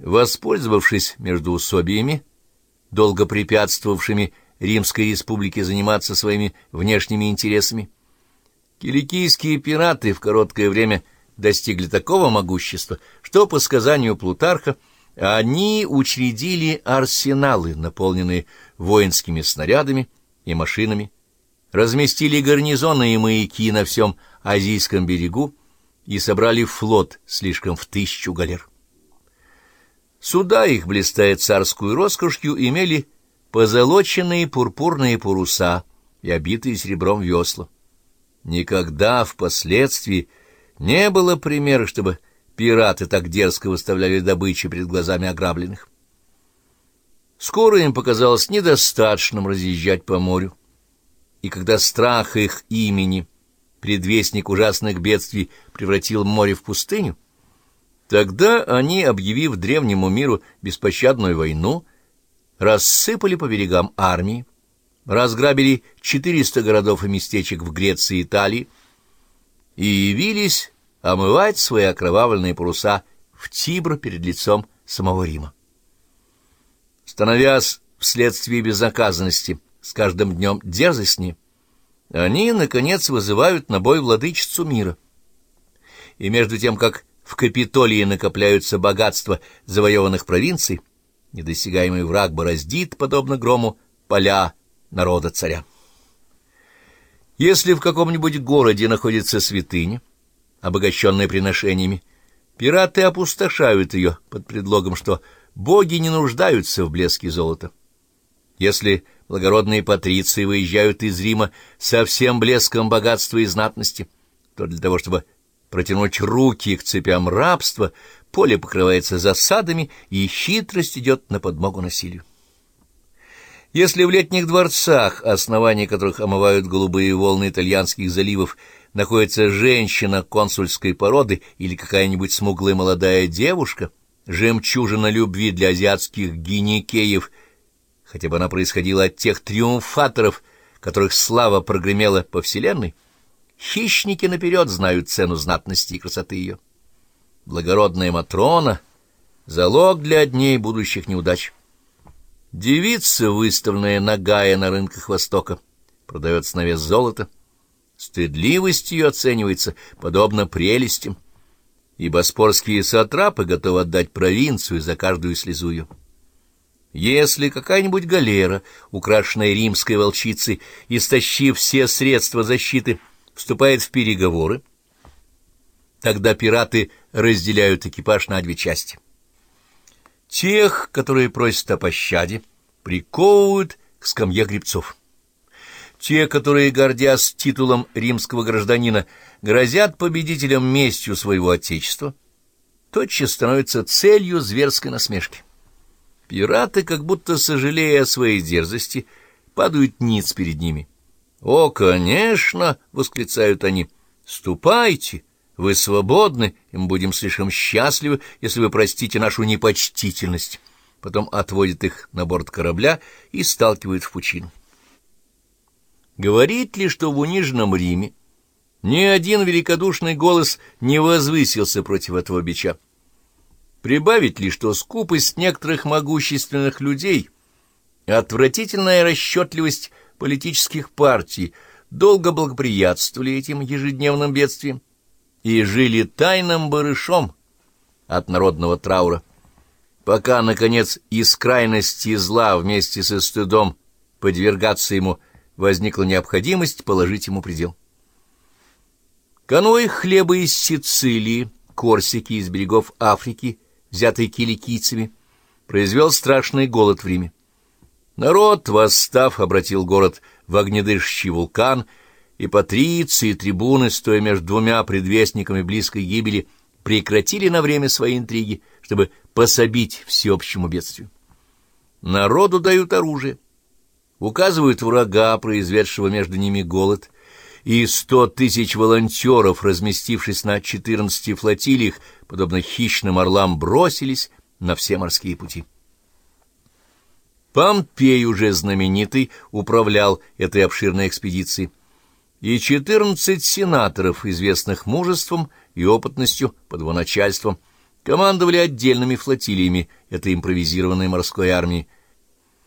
Воспользовавшись между усобиями, долго препятствовавшими Римской республике заниматься своими внешними интересами, киликийские пираты в короткое время достигли такого могущества, что, по сказанию Плутарха, они учредили арсеналы, наполненные воинскими снарядами и машинами, разместили гарнизоны и маяки на всем Азийском берегу и собрали флот слишком в тысячу галер. Суда их, блистая царскую роскошью, имели позолоченные пурпурные паруса и обитые серебром весла. Никогда впоследствии не было примера, чтобы пираты так дерзко выставляли добычу перед глазами ограбленных. Скоро им показалось недостаточным разъезжать по морю, и когда страх их имени, предвестник ужасных бедствий, превратил море в пустыню, тогда они, объявив древнему миру беспощадную войну, рассыпали по берегам армии, разграбили 400 городов и местечек в Греции и Италии и явились омывать свои окровавленные паруса в Тибр перед лицом самого Рима. Становясь вследствие безнаказанности с каждым днем дерзостнее, они, наконец, вызывают на бой владычицу мира. И между тем, как в Капитолии накопляются богатства завоеванных провинций, недосягаемый враг бороздит, подобно грому, поля народа царя. Если в каком-нибудь городе находится святыня, обогащенная приношениями, пираты опустошают ее под предлогом, что боги не нуждаются в блеске золота. Если благородные патриции выезжают из Рима со всем блеском богатства и знатности, то для того, чтобы протянуть руки к цепям рабства, поле покрывается засадами, и хитрость идет на подмогу насилию. Если в летних дворцах, основания которых омывают голубые волны итальянских заливов, находится женщина консульской породы или какая-нибудь смуглая молодая девушка, жемчужина любви для азиатских гинекеев, хотя бы она происходила от тех триумфаторов, которых слава прогремела по вселенной, хищники наперед знают цену знатности и красоты ее. Благородная Матрона — залог для дней будущих неудач. Девица, выставленная нагая на рынках Востока, продается на вес золота. Стыдливость ее оценивается, подобно прелестям, и боспорские сатрапы готовы отдать провинцию за каждую слезу ее. Если какая-нибудь галера, украшенная римской волчицей, истощив все средства защиты, вступает в переговоры, тогда пираты разделяют экипаж на две части — Тех, которые просят о пощаде, приковывают к скамье гребцов. Те, которые, гордясь титулом римского гражданина, грозят победителям местью своего отечества, тотчас становятся целью зверской насмешки. Пираты, как будто сожалея о своей дерзости, падают ниц перед ними. «О, конечно!» — восклицают они. «Ступайте!» Вы свободны, и мы будем слишком счастливы, если вы простите нашу непочтительность. Потом отводят их на борт корабля и сталкивают в пучину. Говорит ли, что в униженном Риме ни один великодушный голос не возвысился против этого бича? Прибавить ли, что скупость некоторых могущественных людей, отвратительная расчетливость политических партий долго благоприятствовали этим ежедневным бедствиям? и жили тайным барышом от народного траура, пока, наконец, из крайности зла вместе со стыдом подвергаться ему возникла необходимость положить ему предел. Каноэ хлеба из Сицилии, Корсики, из берегов Африки, взятый киликийцами, произвел страшный голод в Риме. Народ, восстав, обратил город в огнедышащий вулкан — и патриции, и трибуны, стоя между двумя предвестниками близкой гибели, прекратили на время свои интриги, чтобы пособить всеобщему бедствию. Народу дают оружие, указывают врага, произведшего между ними голод, и сто тысяч волонтеров, разместившись на четырнадцати флотилиях, подобно хищным орлам, бросились на все морские пути. Помпей, уже знаменитый, управлял этой обширной экспедицией. И четырнадцать сенаторов, известных мужеством и опытностью под его начальством, командовали отдельными флотилиями этой импровизированной морской армии,